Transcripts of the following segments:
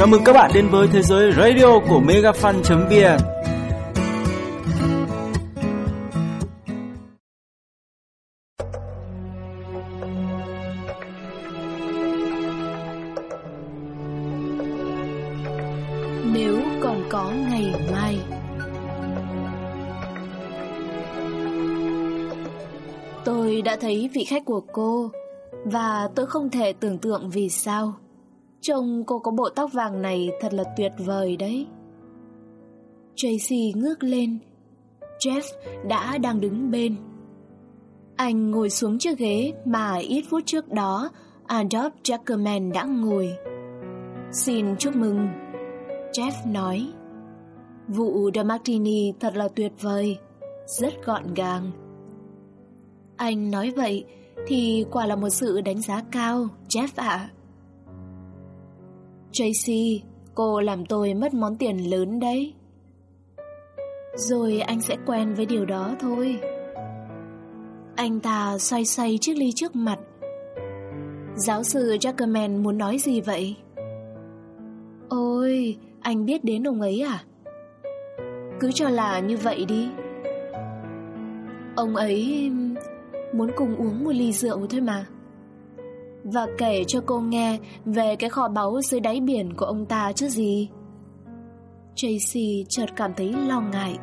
Chào mừng các bạn đến với thế giới radio của megafan.vn Nếu còn có ngày mai. Tôi đã thấy vị khách của cô Và tôi không thể tưởng tượng vì sao. Trông cô có bộ tóc vàng này thật là tuyệt vời đấy. Tracy ngước lên. Jeff đã đang đứng bên. Anh ngồi xuống chiếc ghế mà ít phút trước đó Adolf Jackerman đã ngồi. Xin chúc mừng, Jeff nói. Vụ The Martini thật là tuyệt vời, Rất gọn gàng. Anh nói vậy Thì quả là một sự đánh giá cao, Jeff ạ. Tracy Cô làm tôi mất món tiền lớn đấy. Rồi anh sẽ quen với điều đó thôi. Anh ta xoay xoay chiếc ly trước mặt. Giáo sư Jackerman muốn nói gì vậy? Ôi, anh biết đến ông ấy à? Cứ cho là như vậy đi. Ông ấy muốn cùng uống một ly rượu thôi mà. Và kể cho cô nghe về cái kho báu dưới đáy biển của ông ta chứ gì. Tracy chợt cảm thấy lo ngại.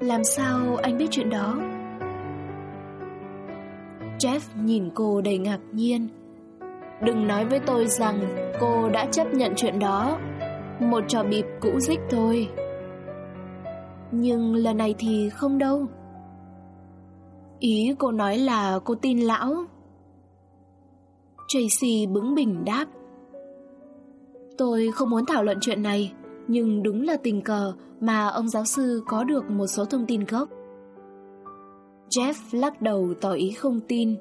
Làm sao anh biết chuyện đó? Jeff nhìn cô đầy ngạc nhiên. Đừng nói với tôi rằng cô đã chấp nhận chuyện đó, Một trò bịp cũ dích thôi. Nhưng lần này thì không đâu. Ý cô nói là cô tin lão. Tracy bướng bỉnh đáp. Tôi không muốn thảo luận chuyện này Nhưng đúng là tình cờ mà ông giáo sư có được một số thông tin gốc. Jeff lắc đầu tỏ ý không tin.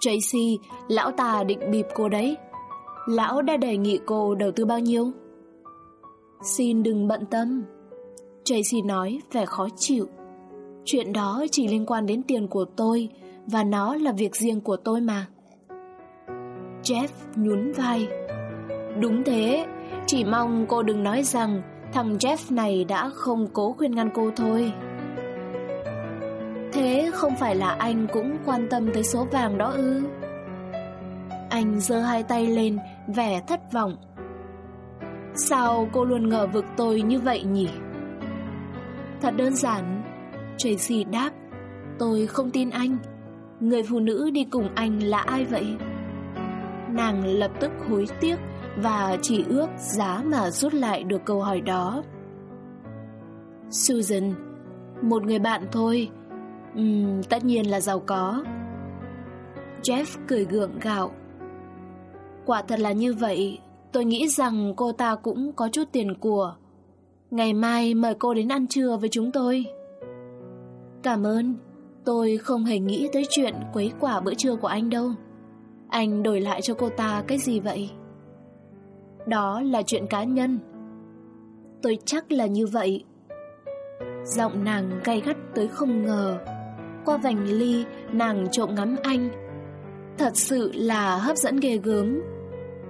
Tracy, lão ta định bịp cô đấy. Lão đã đề nghị cô đầu tư bao nhiêu? Xin đừng bận tâm. Tracy nói vẻ khó chịu. Chuyện đó chỉ liên quan đến tiền của tôi Và nó là việc riêng của tôi mà. Jeff nhún vai Đúng thế Chỉ mong cô đừng nói rằng Thằng Jeff này đã không cố khuyên ngăn cô thôi Thế không phải là anh cũng quan tâm tới số vàng đó ư? Anh giơ hai tay lên, vẻ thất vọng. Sao cô luôn ngờ vực tôi như vậy nhỉ? Thật đơn giản, Tracy đáp, tôi không tin anh. Người phụ nữ đi cùng anh là ai vậy? Nàng lập tức hối tiếc và chỉ ước giá mà rút lại được câu hỏi đó. Susan, một người bạn thôi, Ừm, tất nhiên là giàu có. Jeff cười gượng gạo. Quả thật là như vậy, tôi nghĩ rằng cô ta cũng có chút tiền của. Ngày mai mời cô đến ăn trưa với chúng tôi. Cảm ơn, tôi không hề nghĩ tới chuyện quấy quả bữa trưa của anh đâu. Anh đổi lại cho cô ta cái gì vậy? Đó là chuyện cá nhân. Tôi chắc là như vậy. Giọng nàng gay gắt tới không ngờ qua vành ly nàng trộm ngắm anh Thật sự là hấp dẫn ghê gớm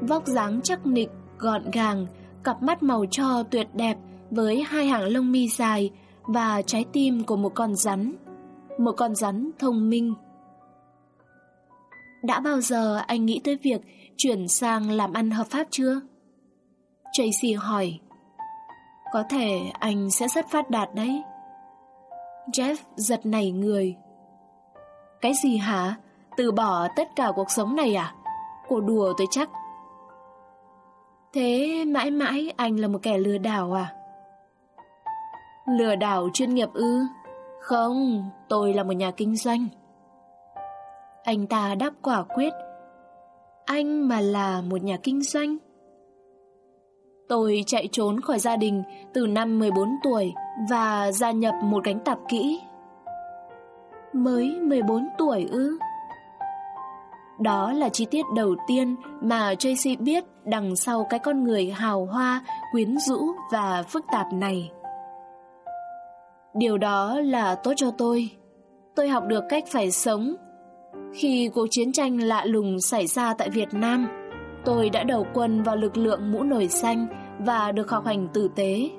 Vóc dáng chắc nịch, gọn gàng Cặp mắt màu cho tuyệt đẹp Với hai hàng lông mi dài Và trái tim của một con rắn Một con rắn thông minh đã bao giờ anh nghĩ tới việc Chuyển sang làm ăn hợp pháp chưa? Tracy hỏi Có thể anh sẽ rất phát đạt đấy Jeff giật nảy người. Cái gì hả? Từ bỏ tất cả cuộc sống này à? Cô đùa tôi chắc. Thế mãi mãi anh là một kẻ lừa đảo à? Lừa đảo chuyên nghiệp ư? Không, tôi là một nhà kinh doanh. Anh ta đáp quả quyết. Anh mà là một nhà kinh doanh? Tôi chạy trốn khỏi gia đình từ năm 14 tuổi và gia nhập một cánh tạp kỹ. Mới 14 tuổi ư? Đó là chi tiết đầu tiên mà Tracy biết đằng sau cái con người hào hoa, quyến rũ và phức tạp này. Điều đó là tốt cho tôi. Tôi học được cách phải sống. Khi cuộc chiến tranh lạ lùng xảy ra tại Việt Nam, Tôi đã đầu quân vào lực lượng mũ nổi xanh và được học hành tử tế.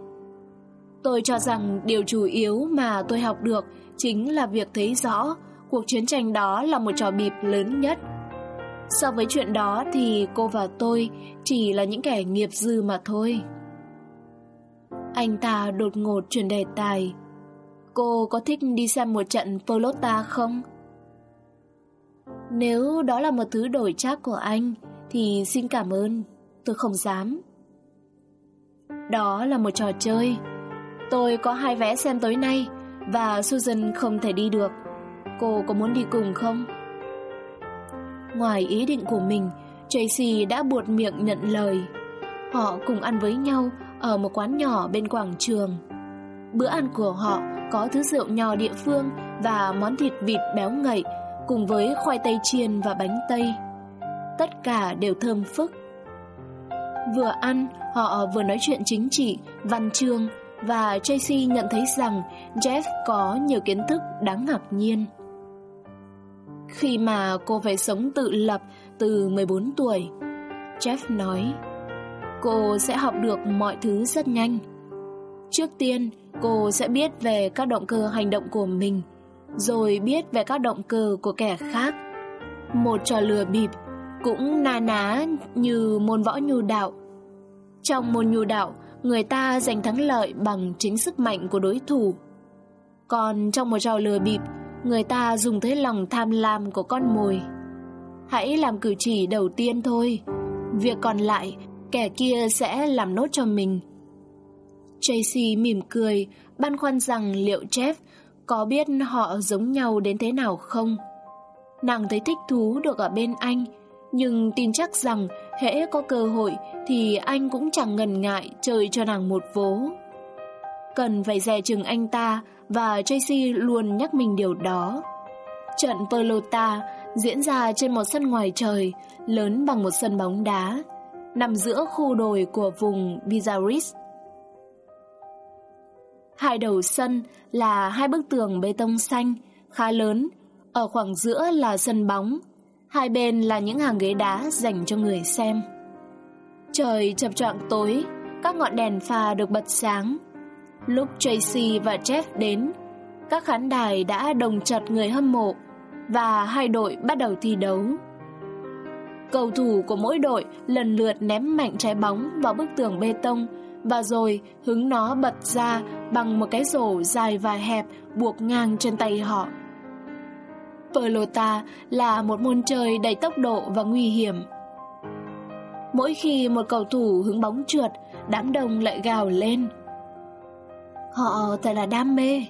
Tôi cho rằng điều chủ yếu mà tôi học được chính là việc thấy rõ cuộc chiến tranh đó là một trò bịp lớn nhất. So với chuyện đó thì cô và tôi chỉ là những kẻ nghiệp dư mà thôi. Anh ta đột ngột chuyển đề tài. Cô có thích đi xem một trận Polota không? Nếu đó là một thứ đổi trác của anh thì xin cảm ơn, tôi không dám. Đó là một trò chơi. Tôi có hai vé xem tối nay và Susan không thể đi được. Cô có muốn đi cùng không? Ngoài ý định của mình, Tracy đã buột miệng nhận lời. Họ cùng ăn với nhau ở một quán nhỏ bên quảng trường. Bữa ăn của họ có thứ rượu nho địa phương và món thịt vịt béo ngậy cùng với khoai tây chiên và bánh tây. Tất cả đều thơm phức. Vừa ăn, họ vừa nói chuyện chính trị, văn chương và Tracy nhận thấy rằng Jeff có nhiều kiến thức đáng ngạc nhiên. Khi mà cô phải sống tự lập từ 14 tuổi, Jeff nói, cô sẽ học được mọi thứ rất nhanh. Trước tiên, cô sẽ biết về các động cơ hành động của mình, rồi biết về các động cơ của kẻ khác. Một trò lừa bịp cũng na ná như môn võ nhu đạo. Trong môn nhu đạo, người ta giành thắng lợi bằng chính sức mạnh của đối thủ. Còn trong một trò lừa bịp, người ta dùng tới lòng tham lam của con mồi. Hãy làm cử chỉ đầu tiên thôi, việc còn lại kẻ kia sẽ làm nốt cho mình. Tracy mỉm cười, băn khoăn rằng liệu Jeff có biết họ giống nhau đến thế nào không. Nàng thấy thích thú được ở bên anh, nhưng tin chắc rằng hễ có cơ hội thì anh cũng chẳng ngần ngại chơi cho nàng một vố. Cần phải dè chừng anh ta và Tracy luôn nhắc mình điều đó. Trận Pelota diễn ra trên một sân ngoài trời lớn bằng một sân bóng đá, nằm giữa khu đồi của vùng Bizaris. Hai đầu sân là hai bức tường bê tông xanh khá lớn, ở khoảng giữa là sân bóng, hai bên là những hàng ghế đá dành cho người xem. Trời chập choạng tối, các ngọn đèn pha được bật sáng. Lúc Tracy và Jeff đến, các khán đài đã đồng chật người hâm mộ và hai đội bắt đầu thi đấu. Cầu thủ của mỗi đội lần lượt ném mạnh trái bóng vào bức tường bê tông và rồi hứng nó bật ra bằng một cái rổ dài và hẹp buộc ngang trên tay họ. Pelota là một môn chơi đầy tốc độ và nguy hiểm. Mỗi khi một cầu thủ hứng bóng trượt, đám đông lại gào lên. Họ thật là đam mê.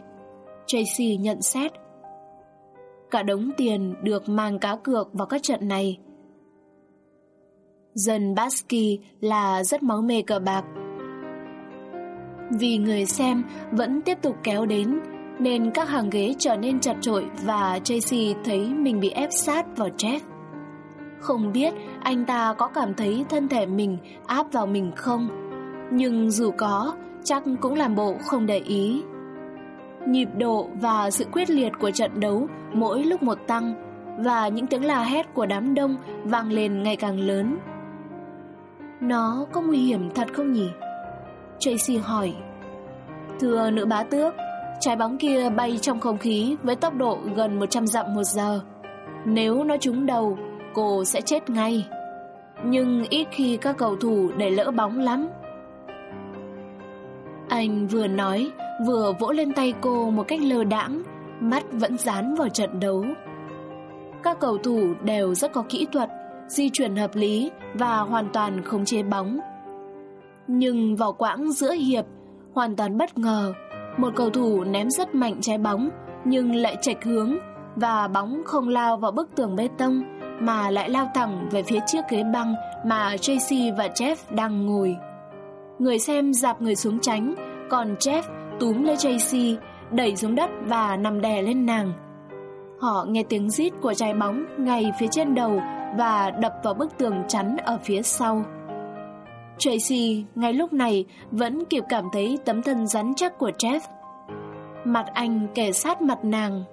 Tracy nhận xét. Cả đống tiền được mang cá cược vào các trận này. Dân Basque là rất máu mê cờ bạc. Vì người xem vẫn tiếp tục kéo đến nên các hàng ghế trở nên chật trội và Tracy thấy mình bị ép sát vào Jeff. Không biết anh ta có cảm thấy thân thể mình áp vào mình không, nhưng dù có, chắc cũng làm bộ không để ý. Nhịp độ và sự quyết liệt của trận đấu mỗi lúc một tăng và những tiếng la hét của đám đông vang lên ngày càng lớn. Nó có nguy hiểm thật không nhỉ? Tracy hỏi. Thưa nữ bá tước, trái bóng kia bay trong không khí với tốc độ gần 100 dặm một giờ. Nếu nó trúng đầu, cô sẽ chết ngay. Nhưng ít khi các cầu thủ để lỡ bóng lắm. Anh vừa nói, vừa vỗ lên tay cô một cách lơ đãng, mắt vẫn dán vào trận đấu. Các cầu thủ đều rất có kỹ thuật, di chuyển hợp lý và hoàn toàn không chế bóng. Nhưng vào quãng giữa hiệp, hoàn toàn bất ngờ, một cầu thủ ném rất mạnh trái bóng nhưng lại chệch hướng và bóng không lao vào bức tường bê tông mà lại lao thẳng về phía chiếc ghế băng mà Tracy và Jeff đang ngồi. Người xem dạp người xuống tránh, còn Jeff túm lấy Tracy, đẩy xuống đất và nằm đè lên nàng. Họ nghe tiếng rít của trái bóng ngay phía trên đầu và đập vào bức tường chắn ở phía sau. Tracy ngay lúc này vẫn kịp cảm thấy tấm thân rắn chắc của Jeff. Mặt anh kề sát mặt nàng.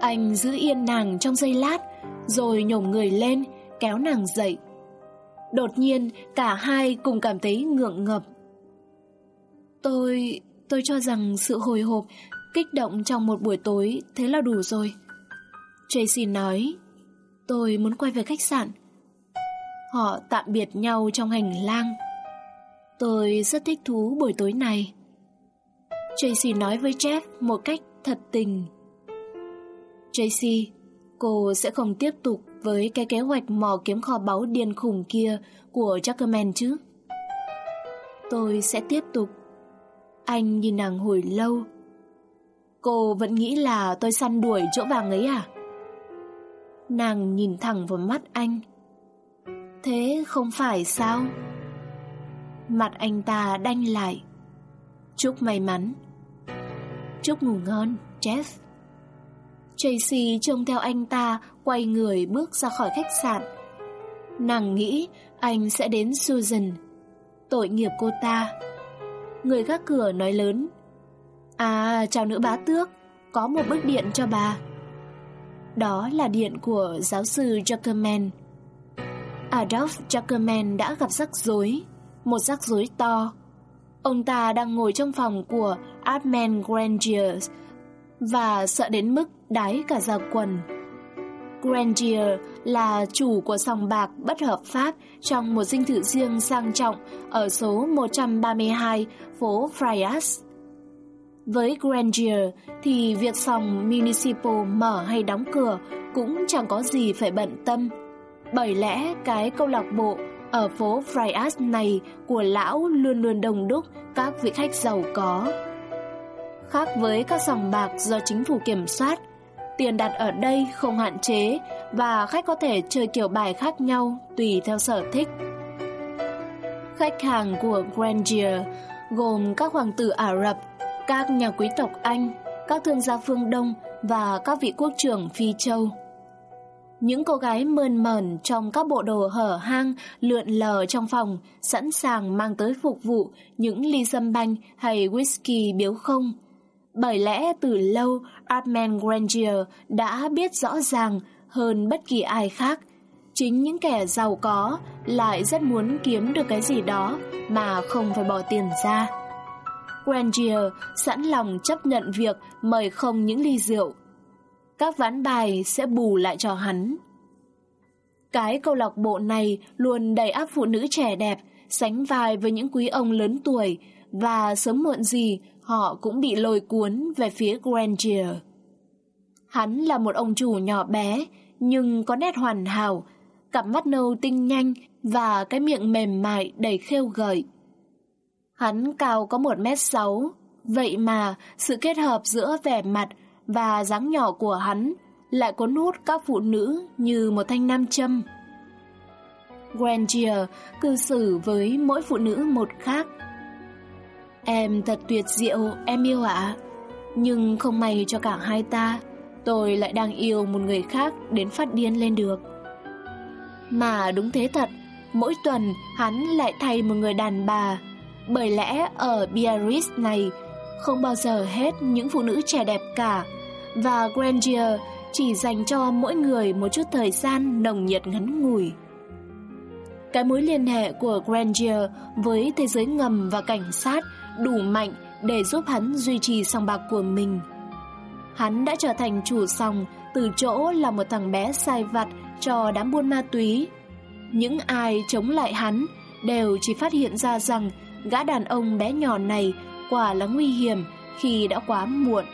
Anh giữ yên nàng trong giây lát, rồi nhổm người lên, kéo nàng dậy. Đột nhiên, cả hai cùng cảm thấy ngượng ngập. Tôi... tôi cho rằng sự hồi hộp, kích động trong một buổi tối thế là đủ rồi. Tracy nói, tôi muốn quay về khách sạn. Họ tạm biệt nhau trong hành lang. Tôi rất thích thú buổi tối này. Tracy nói với Jeff một cách thật tình. Tracy, cô sẽ không tiếp tục với cái kế hoạch mò kiếm kho báu điên khủng kia của Jackerman chứ? Tôi sẽ tiếp tục. Anh nhìn nàng hồi lâu. Cô vẫn nghĩ là tôi săn đuổi chỗ vàng ấy à? Nàng nhìn thẳng vào mắt anh. Thế không phải sao? Mặt anh ta đanh lại. Chúc may mắn. Chúc ngủ ngon, Jeff. Tracy trông theo anh ta quay người bước ra khỏi khách sạn. Nàng nghĩ anh sẽ đến Susan. Tội nghiệp cô ta. Người gác cửa nói lớn. À, chào nữ bá tước, có một bức điện cho bà. Đó là điện của giáo sư Zuckerman. Adolf Zuckerman đã gặp rắc rối, một rắc rối to. Ông ta đang ngồi trong phòng của Artman Grandier và sợ đến mức đái cả da quần. Grandier là chủ của sòng bạc bất hợp pháp trong một dinh thự riêng sang trọng ở số 132 phố Friars. Với Grandier thì việc sòng Municipal mở hay đóng cửa cũng chẳng có gì phải bận tâm. Bởi lẽ cái câu lạc bộ ở phố Friars này của lão luôn luôn đông đúc các vị khách giàu có. Khác với các sòng bạc do chính phủ kiểm soát, tiền đặt ở đây không hạn chế và khách có thể chơi kiểu bài khác nhau tùy theo sở thích. Khách hàng của Grandier gồm các hoàng tử Ả Rập, các nhà quý tộc Anh, các thương gia phương Đông và các vị quốc trưởng Phi Châu. Những cô gái mơn mởn trong các bộ đồ hở hang lượn lờ trong phòng, sẵn sàng mang tới phục vụ những ly sâm banh hay whisky biếu không. Bởi lẽ từ lâu Armand Grandier đã biết rõ ràng hơn bất kỳ ai khác. Chính những kẻ giàu có lại rất muốn kiếm được cái gì đó mà không phải bỏ tiền ra. Grandier sẵn lòng chấp nhận việc mời không những ly rượu. Các ván bài sẽ bù lại cho hắn. Cái câu lạc bộ này luôn đầy áp phụ nữ trẻ đẹp, sánh vai với những quý ông lớn tuổi, và sớm muộn gì họ cũng bị lôi cuốn về phía Grandier. Hắn là một ông chủ nhỏ bé, nhưng có nét hoàn hảo, cặp mắt nâu tinh nhanh và cái miệng mềm mại đầy khêu gợi. Hắn cao có 1m6, vậy mà sự kết hợp giữa vẻ mặt và dáng nhỏ của hắn lại cuốn hút các phụ nữ như một thanh nam châm. Grandier cư xử với mỗi phụ nữ một khác. Em thật tuyệt diệu, em yêu ạ. Nhưng không may cho cả hai ta, tôi lại đang yêu một người khác đến phát điên lên được. Mà đúng thế thật, mỗi tuần hắn lại thay một người đàn bà. Bởi lẽ ở Biarritz này không bao giờ hết những phụ nữ trẻ đẹp cả. Và Grandier chỉ dành cho mỗi người một chút thời gian nồng nhiệt ngắn ngủi. Cái mối liên hệ của Grandier với thế giới ngầm và cảnh sát đủ mạnh để giúp hắn duy trì sòng bạc của mình. Hắn đã trở thành chủ sòng từ chỗ là một thằng bé sai vặt cho đám buôn ma túy. Những ai chống lại hắn đều chỉ phát hiện ra rằng gã đàn ông bé nhỏ này quả là nguy hiểm khi đã quá muộn.